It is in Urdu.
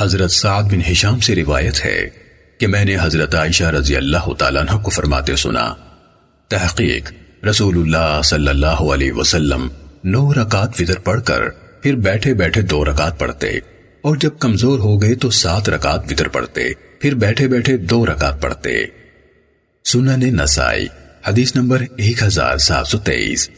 حضرت سعد بن حشام سے روایت ہے کہ میں نے حضرت عائشہ رضی اللہ تعالیٰ عنہ کو فرماتے سنا، تحقیق، رسول اللہ صلی اللہ علیہ وسلم نو رکعت وطر پڑھ کر پھر بیٹھے بیٹھے دو رکعت پڑھتے، اور جب کمزور ہو گئے تو سات رکعت وطر پڑھتے، پھر بیٹھے بیٹھے دو رکعت پڑھتے۔ سنن نسائی، حدیث نمبر ایک ہزار سات سو تیئیس۔